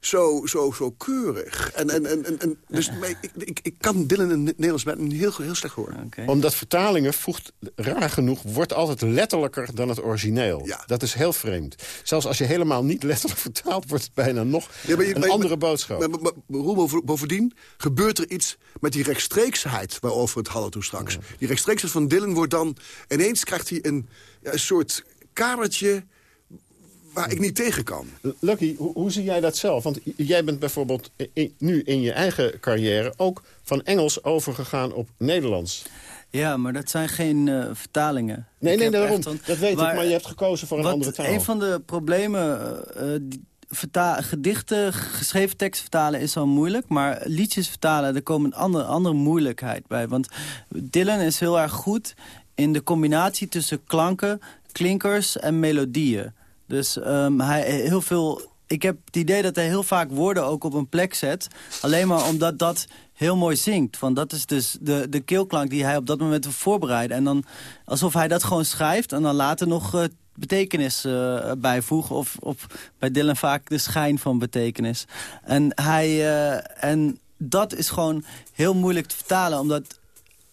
zo, zo, zo keurig. En, en, en, en, en- dus ik, ik, ik kan Dylan in het Nederlands bijna heel, heel slecht horen. Omdat vertalingen, voegt, raar genoeg, wordt altijd letterlijker dan het origineel. Ja. Dat is heel vreemd. Zelfs als je helemaal niet letterlijk (laughs) vertaalt, wordt het bijna nog Ja, maar je- een maar- andere maar- boodschap. Maar, bovendien gebeurt er iets met die rechtstreeksheid... waarover we het hadden toen straks. Die rechtstreeksheid van Dylan wordt dan... ineens krijgt hij een, ja, een soort kamertje waar ik niet tegen kan. Lucky, hoe, hoe zie jij dat zelf? Want jij bent bijvoorbeeld nu in je eigen carrière... ook van Engels overgegaan op Nederlands. Ja, maar dat zijn geen eh, vertalingen. Nee, Ik nee, daarom. echt dat weet ik, maar je hebt gekozen voor een wat andere taal. Een van de problemen... eh, eh, die verta- gedichten, geschreven tekst vertalen is al moeilijk. Maar liedjes vertalen, er komt een andere, andere moeilijkheid bij. Want Dylan is heel erg goed in de combinatie tussen klanken, klinkers en melodieën. Dus ehm, hij heel veel... Ik heb het idee dat hij heel vaak woorden ook op een plek zet. Alleen maar omdat dat heel mooi zingt. Want dat is dus de, de keelklank die hij op dat moment wil voorbereiden. En dan alsof hij dat gewoon schrijft en dan later nog eh, betekenis eh, bijvoegen. Of, bij Dylan vaak de schijn van betekenis. En, hij, eh, en dat is gewoon heel moeilijk te vertalen. Omdat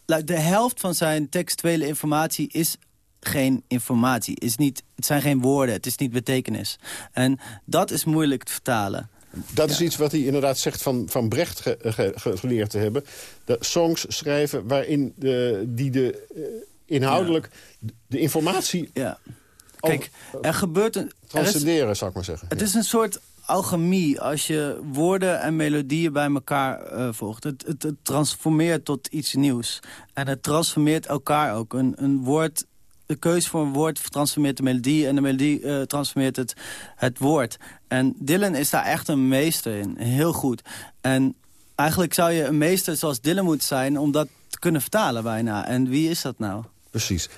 de helft van zijn textuele informatie is geen informatie. Het, is niet, het zijn geen woorden, het is niet betekenis. En dat is moeilijk te vertalen. Dat is iets wat hij inderdaad zegt van, van Brecht ge- ge- ge- geleerd te hebben. De songs schrijven waarin de, die de, eh, inhoudelijk de informatie Ja. Kijk, er gebeurt een... Er is, transcenderen, zou ik maar zeggen. het is een soort alchemie als je woorden en melodieën bij elkaar eh, volgt. Het, het, het transformeert tot iets nieuws. En het transformeert elkaar ook. Een, een woord, de keuze voor een woord transformeert de melodie... en de melodie eh, transformeert het, het woord. En Dylan is daar echt een meester in. Heel goed. En eigenlijk zou je een meester zoals Dylan moeten zijn... om dat te kunnen vertalen bijna. En wie is dat nou? Precies.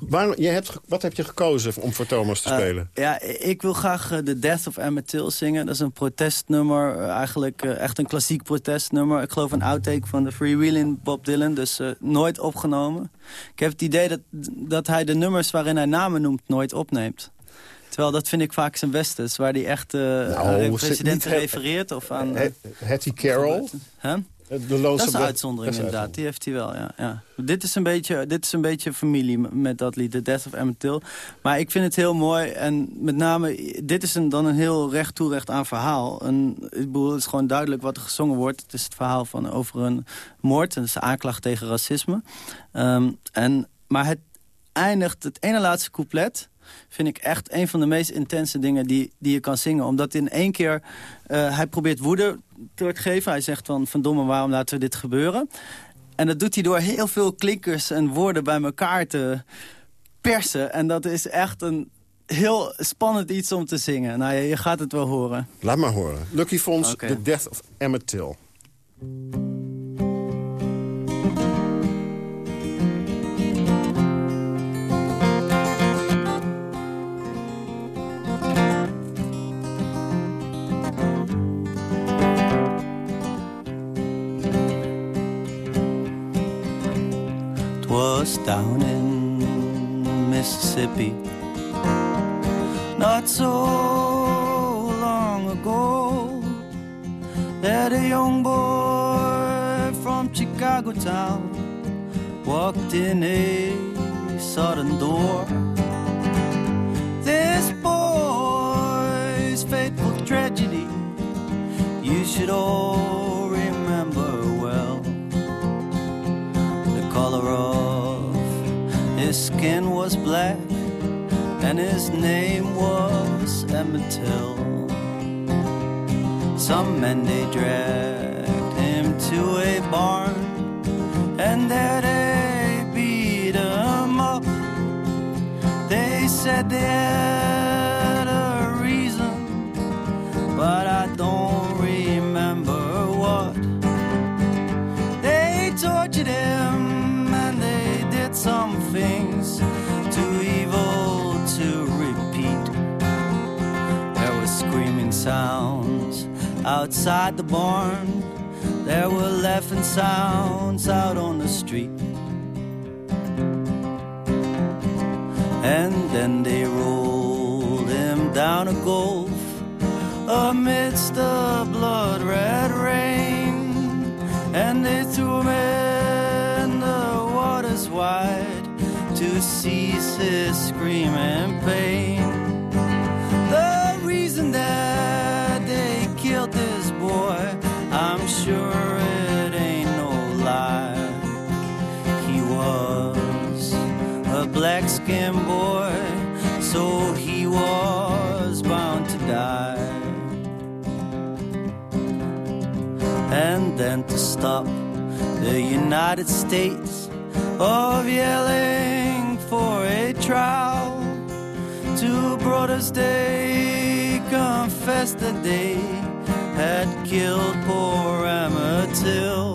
Waarom, je hebt, wat heb je gekozen om voor Thomas te Eh, spelen? ja, ik wil graag eh, The Death of Emmett Till zingen. Dat is een protestnummer, eh, eigenlijk echt een klassiek protestnummer. Ik geloof een outtake van de Freewheeling Bob Dylan, dus nooit opgenomen. Ik heb het idee dat, dat hij de nummers waarin hij namen noemt nooit opneemt. Terwijl dat vind ik vaak zijn beste. is waar hij echt aan de zit president refereert. Of aan, Hattie Carroll, Huh? De Dat Lonesome is een uitzondering dat inderdaad. Die heeft hij wel, ja. ja. Dit, is een beetje, dit is een beetje familie met dat lied, The Death of Emmett Till. Maar ik vind het heel mooi. En met name, dit is een, dan een heel recht toe recht aan verhaal. Een, ik bedoel, het is gewoon duidelijk wat er gezongen wordt. Het is het verhaal van, over een moord. En is een aanklacht tegen racisme. Ehm, en, maar het eindigt, het ene laatste couplet vind ik echt een van de meest intense dingen die, die je kan zingen. Omdat in één keer, eh, hij probeert woede door te geven. Hij zegt van, verdomme, waarom laten we dit gebeuren? En dat doet hij door heel veel klinkers en woorden bij elkaar te persen. En dat is echt een heel spannend iets om te zingen. Nou, je, je gaat het wel horen. Laat maar horen. Lucky Oké. The Death of Emmett Till. Twas down in Mississippi Not so long ago That a young boy from Chicago town Walked in a sudden door. This boy's fateful tragedy You should all his skin was black, and his name was Emmett Till. Some men they dragged him to a barn, and there they beat him up. They said they the barn. There were laughing sounds out on the street. The United States of yelling for a trial. Two brothers, they confessed that they had killed poor Emmett Till.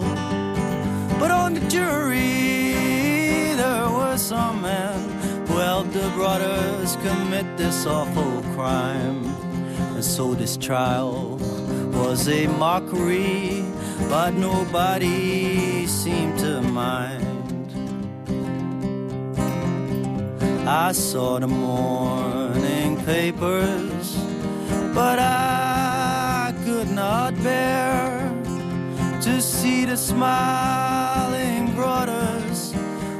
But on the jury, there were some men who helped the brothers commit this awful crime. And so this trial was a mockery, but nobody seemed to mind. I saw the morning papers, but I could not bear to see the smiling brothers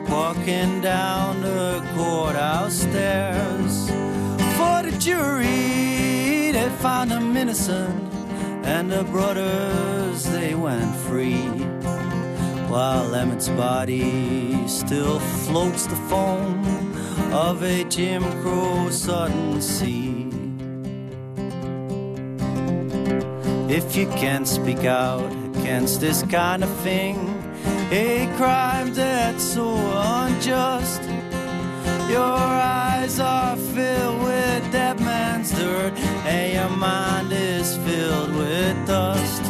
walking down the courthouse stairs. For the jury, they found him innocent, and the brothers, they went free. While Emmett's body still floats the foam of a Jim Crow sudden sea. If you can't speak out against this kind of thing, a crime that's so unjust. Your eyes are filled with that dirt, and your mind is filled with dust.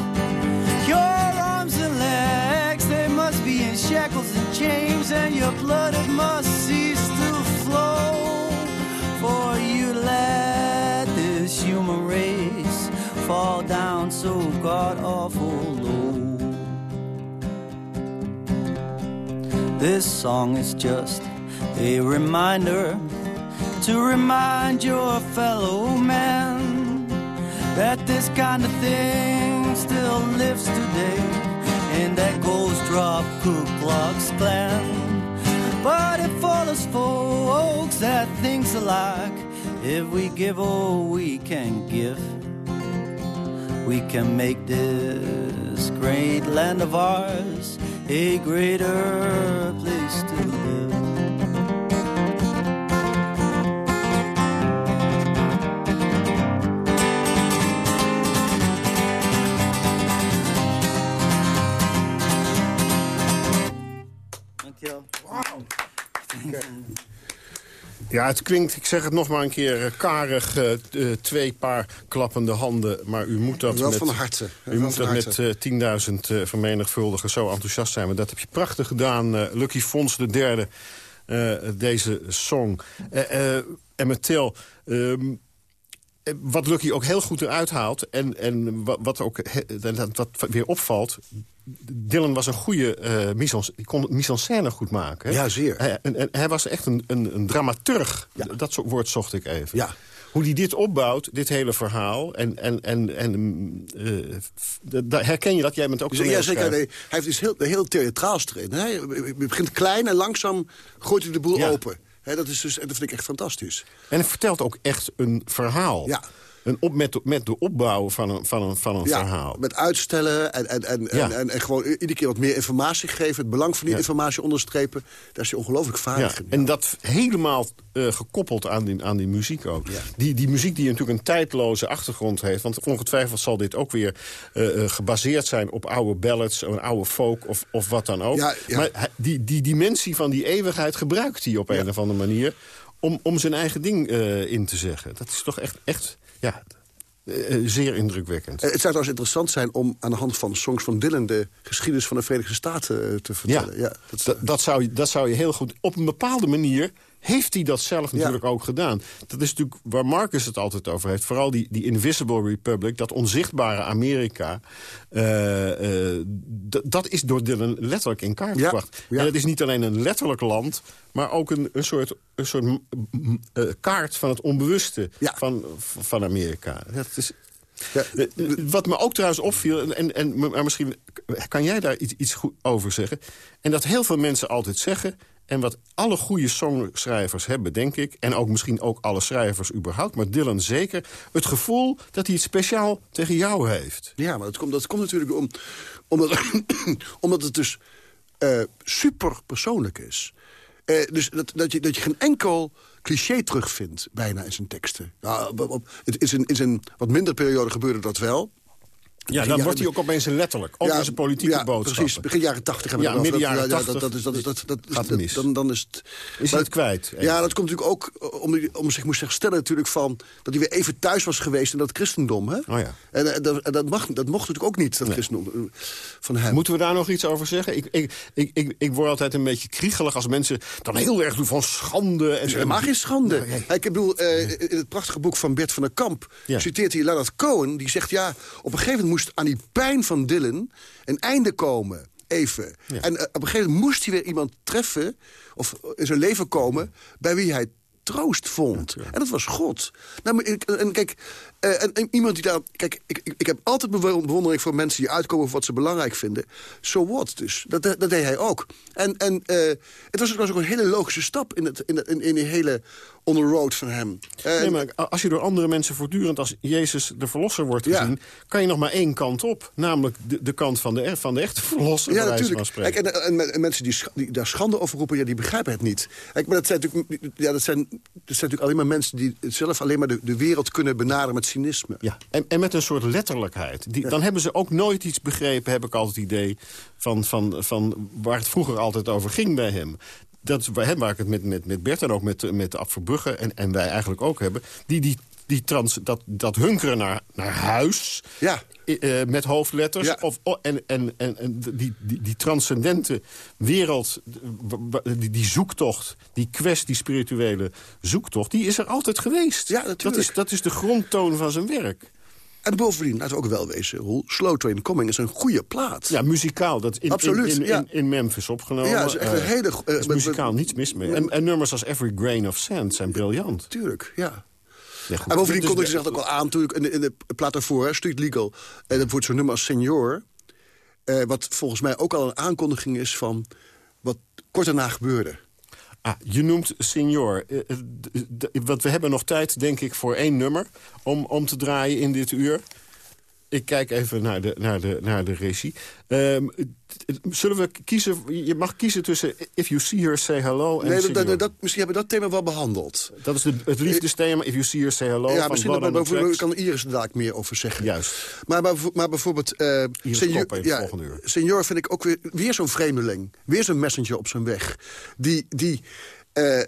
Your arms and legs, they must be in shackles and chains, and your blood, it must cease to flow. For you let this human race fall down so god awful low. This song is just a reminder to remind your fellow man that this kind of thing still lives today in that ghost drop Ku Klux Klan. But it follows folks that things alike. If we give all we can give, we can make this great land of ours a greater place to live. Ja, het klinkt, ik zeg het nog maar een keer, eh, karig. eh, eh, twee paar klappende handen. Maar u moet dat Wel met, van harte. U moet dat harte. met eh, 10.000 eh, vermenigvuldigers zo enthousiast zijn. Maar dat heb je prachtig gedaan. Lucky Fons de derde, deze song. En met Til... wat Lucky ook heel goed eruit haalt... en, en wat, ook dat, wat weer opvalt... Dylan was een goede eh mise kon mise en scène goed maken. hè? Ja, zeer. Hij, en, en hij was echt een, een, een dramaturg. Ja. Dat soort woord zocht ik even. Ja. Hoe hij dit opbouwt, dit hele verhaal. En, en, en, en eh, herken je dat? Jij bent ook Dus, ja, zeker. Nee, hij heeft iets heel, heel theatraals erin. Hij begint klein en langzaam gooit hij de boel Ja. open. Dat, is dus, en dat vind ik echt fantastisch. En hij vertelt ook echt een verhaal. Ja. Een op, met, de- met de opbouw van een, van een, van een Ja, verhaal. met uitstellen en, en, en, Ja. en, en, gewoon iedere keer wat meer informatie geven. Het belang van die Ja. informatie onderstrepen. Daar is hij ongelooflijk vaardig in. en dat helemaal eh, gekoppeld aan die, aan die muziek ook. Die, die muziek die natuurlijk een tijdloze achtergrond heeft. Want ongetwijfeld zal dit ook weer eh, eh, gebaseerd zijn op oude ballads... een oude folk of, of wat dan ook. Maar die, die dimensie van die eeuwigheid gebruikt hij op een of andere manier... om, om zijn eigen ding in te zeggen. Dat is toch echt, echt ja, eh, eh, zeer indrukwekkend. Eh, Het zou trouwens interessant zijn om aan de hand van songs van Dylan... de geschiedenis van de Verenigde Staten te vertellen. Ja. dat, Dat, dat, zou, dat zou je heel goed... Op een bepaalde manier heeft hij dat zelf natuurlijk ook gedaan. Dat is natuurlijk waar Marcus het altijd over heeft. Vooral die, die Invisible Republic, dat onzichtbare Amerika... d- dat is door Dylan letterlijk in kaart Ja, gebracht. ja. En het is niet alleen een letterlijk land... maar ook een, een soort, een soort eh, kaart van het onbewuste van, van Amerika. Dat is, Ja, Wat me ook trouwens opviel, en, en, maar misschien kan jij daar iets, iets goed over zeggen... en dat heel veel mensen altijd zeggen... en wat alle goede songschrijvers hebben, denk ik... en ook misschien ook alle schrijvers überhaupt, maar Dylan zeker... het gevoel dat hij het speciaal tegen jou heeft. Ja, maar dat komt, dat komt natuurlijk om, omdat, (coughs) omdat het dus eh, super persoonlijk is. Eh, dus dat, dat, je, dat je geen enkel cliché terugvindt bijna in zijn teksten. Nou, in, in zijn wat minder periode gebeurde dat wel. Ja, dan wordt hij ook opeens letterlijk. Ook zijn politieke ja, boodschappen. Precies, begin jaren tachtig. hebben we Ja, midden jaren Ja, ja, 80 dat, is- dat, is- dat, dat, gaat mis. Dan, dan is het... Is het kwijt? Ja, dat komt natuurlijk ook om, om zich moest herstellen natuurlijk van... dat hij weer even thuis was geweest in dat christendom. Hè? Oh ja. En, eh, dat, en dat, mag, dat mocht natuurlijk ook niet, dat christendom eh, van hem. Moeten we daar nog iets over zeggen? Ik, ik, ik, ik, ik word altijd een beetje kriegelig als mensen dan heel erg doen van schande. En, is helemaal geen schande. Ik bedoel, eh, in het prachtige boek van Bert van der Kamp... Ja. citeert hij Leonard Cohen, die zegt... ja, op een gegeven moment moest aan die pijn van Dylan een einde komen. Even. En eh, op een gegeven moment moest hij weer iemand treffen... of in zijn leven komen, bij wie hij troost vond. En dat was God. Nou, maar en kijk, eh, en, en iemand die daar... Kijk, ik, ik, ik heb altijd bewo- bewondering voor mensen die uitkomen... voor wat ze belangrijk vinden. So what dus. Dat, dat deed hij ook. En, en eh, het was, ook een hele logische stap in, het, in, het- in, in die hele on the road van hem. Eh, Nee, maar als je door andere mensen voortdurend als Jezus de verlosser wordt Ja. gezien... kan je nog maar één kant op. Namelijk de, de kant van de, e- van de echte verlosser, Ja, natuurlijk. Kijk, en, en, en mensen die, daar schande over roepen, ja, die begrijpen het niet. Kijk, maar dat zijn natuurlijk, ja, dat zijn, dat zijn natuurlijk alleen maar mensen... die zelf alleen maar de, de wereld kunnen benaderen met cynisme. Ja, en, en met een soort letterlijkheid. Die, Dan hebben ze ook nooit iets begrepen, heb ik altijd het idee... Van, van, van waar het vroeger altijd over ging bij hem. Dat is waar, ik het met, met, met Bert en ook met, met Ab Verbrugge... En, en wij eigenlijk ook hebben... die, die, die trans, dat, dat hunkeren naar, naar huis... Ja. Eh, met hoofdletters. Ja. Of, oh, en en, en, en die, die, die transcendente wereld, die, die zoektocht... die quest, die spirituele zoektocht... die is er altijd geweest. Ja, dat, natuurlijk. is, dat is de grondtoon van zijn werk. En bovendien, laten we ook wel wezen, Roel, Slow Train Coming is een goede plaat. Ja, muzikaal. Dat in, Absoluut, in, in, ja. in, in Memphis opgenomen. Ja, is echt een Eh, hele er is eh, muzikaal niets mis mee. En, en nummers als Every Grain of Sand zijn briljant. Tuurlijk, ja. Ja. En bovendien Dus kondigde de- ze zich ook al aan, natuurlijk, in de, in de plaat daarvoor, Street Legal. En dat wordt zo'n nummer als Senior. eh, wat volgens mij ook al een aankondiging is van wat kort daarna gebeurde. Ah, je noemt Senior. Eh, eh, Want we hebben nog tijd, denk ik, voor één nummer... om, om te draaien in dit uur. Ik kijk even naar de, naar de, naar de regie. Ehm, zullen we kiezen... Je mag kiezen tussen If You See Her, Say Hello en Nee, dat, Senior. dat, misschien hebben we dat thema wel behandeld. Dat is de, het liefdesthema, If You See Her, Say Hello... ja, van misschien dat, maar, kan Iris er dadelijk meer over zeggen. Juist. Maar, maar, maar bijvoorbeeld... het volgende uur. Senior vind ik ook weer, weer zo'n vreemdeling. Weer zo'n messenger op zijn weg. Die, die, eh,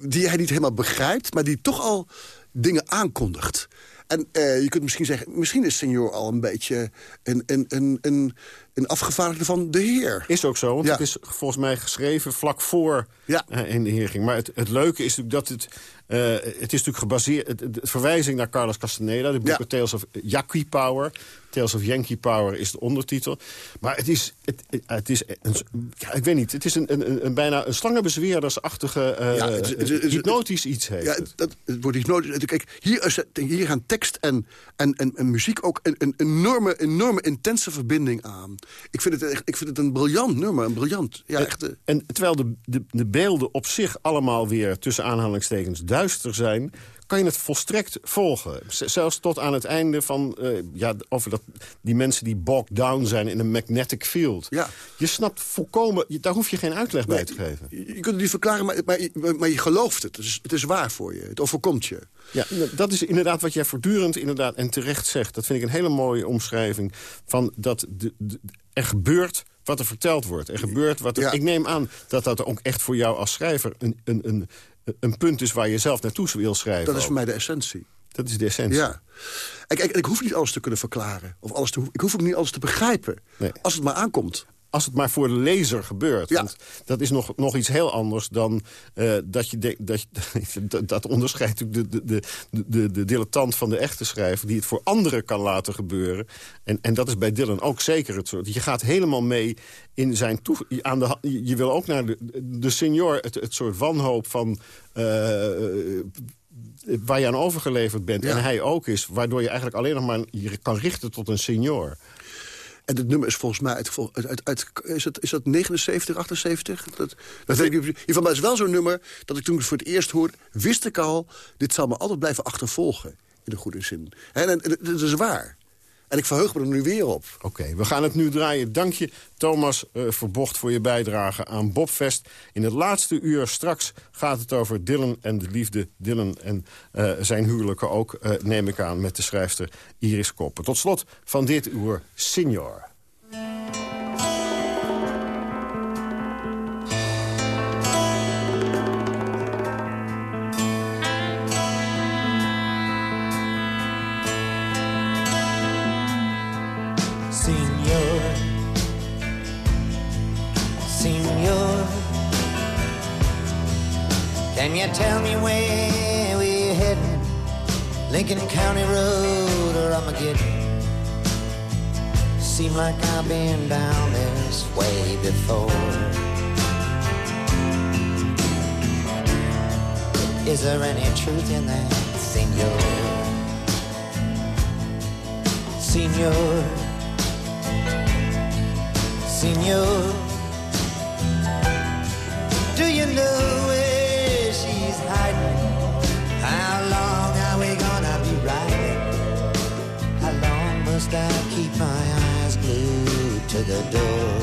die hij niet helemaal begrijpt, maar die toch al dingen aankondigt. En eh, je kunt misschien zeggen, misschien is Senior al een beetje een, een, een, een, een afgevaardigde van de Heer. Is ook zo, want Ja. het is volgens mij geschreven vlak voor Ja. eh, in de heer ging. Maar het, het leuke is natuurlijk dat het... eh, het is natuurlijk gebaseerd... Het, verwijzing naar Carlos Castaneda, de boeken Ja. Tales of Yankee Power. Tales of Yankee Power is de ondertitel. Maar het is... Het, het is een, ja, ik weet niet, het is een, een, een, bijna een slangenbezweerdersachtige... eh Ja, het- het- het- hypnotisch iets heeft Ja, het. dat, het wordt hypnotisch. Kijk, hier, is hier gaan tekst en, en, en, en muziek ook een, een enorme, enorme intense verbinding aan. Ik vind het, echt, ik vind het een briljant nummer. Een briljant, ja, echt... eh, En terwijl de, de, de beelden op zich allemaal weer tussen aanhalingstekens duister zijn... kan je het volstrekt volgen. Zelfs tot aan het einde van... eh, ja, over dat, die mensen die bogged down zijn in een magnetic field. Ja. Je snapt volkomen... je- daar hoef je geen uitleg bij te geven. Je, je kunt het niet verklaren, maar, maar, je- maar je gelooft het. Het is, het is waar voor je. Het overkomt je. Ja, dat is inderdaad wat jij voortdurend inderdaad en terecht zegt. Dat vind ik een hele mooie omschrijving van dat de, de- er gebeurt wat er verteld wordt. Er gebeurt wat er, Ja. Ik neem aan dat dat ook echt voor jou als schrijver een, een, een, een punt is waar je zelf naartoe wil schrijven. Dat is ook. voor mij de essentie. dat is de essentie. Ja. Kijk, en ik hoef niet alles te kunnen verklaren. Of alles te, ik hoef ook niet alles te begrijpen. Nee. Als het maar aankomt. Als het maar voor de lezer gebeurt. Ja. Want dat is nog, nog iets heel anders dan eh, dat je denkt... Dat, je- (laughs) dat, onderscheidt natuurlijk de, de, de, de, de dilettant van de echte schrijver... die het voor anderen kan laten gebeuren. En, en dat is bij Dylan ook zeker het soort. Je gaat helemaal mee in zijn toe... Aan de, je wil ook naar de, de senior, het, het soort wanhoop van... eh, waar je aan overgeleverd bent. Ja. En hij ook is. Waardoor je eigenlijk alleen nog maar je kan richten tot een senior. En het nummer is volgens mij uit, uit, is, het, is dat 79, 78? Dat, dat weet ik. In maar het is wel zo'n nummer dat ik toen voor het eerst hoorde... wist ik al, dit zal me altijd blijven achtervolgen. In de goede zin. En, en dat is waar. En ik verheug me er nu weer op. Oké, we gaan het nu draaien. Dank je, Thomas eh, Verbocht, voor je bijdrage aan Bobfest. In het laatste uur straks gaat het over Dylan en de liefde. Dylan en eh, zijn huwelijken ook, eh, neem ik aan, met de schrijfster Iris Koppen. Tot slot van dit uur, Senior. Can you tell me where we're heading? Lincoln County Road or Armageddon? Seem like I've been down this way before. Is there any truth in that, senor? Senor. Senor. Do you know? must I keep my eyes glued to the door?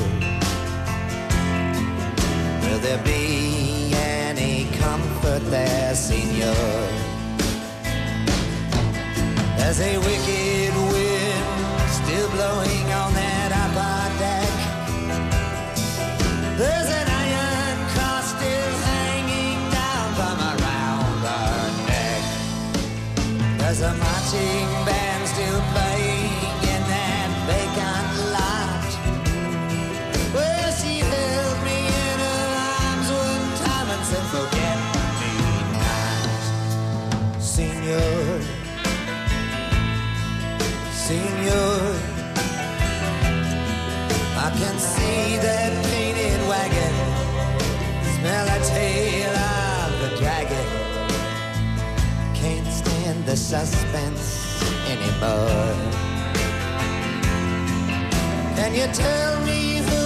Will there be any comfort there, senor? There's a wicked wind still blowing on that upper deck. There's an iron cross still hanging down from around our neck. There's a marching suspense anymore. Can you tell me who?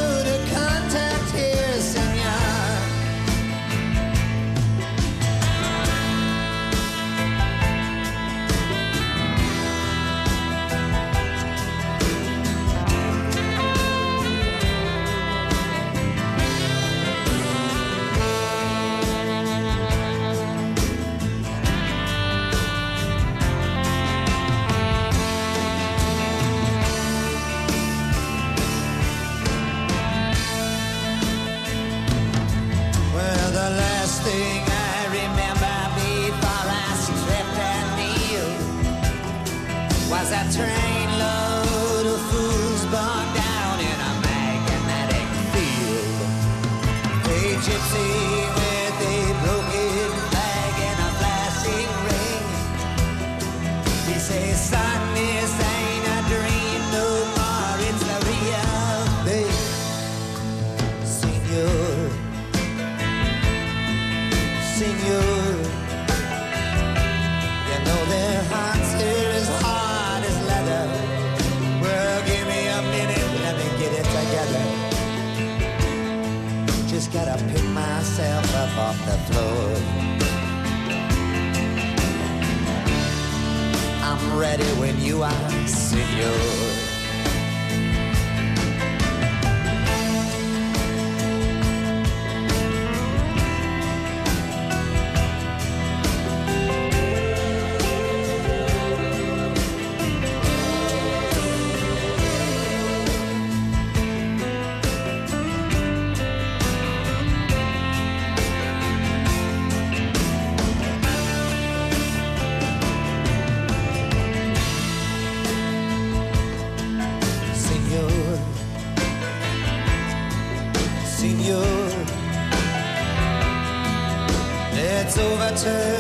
return.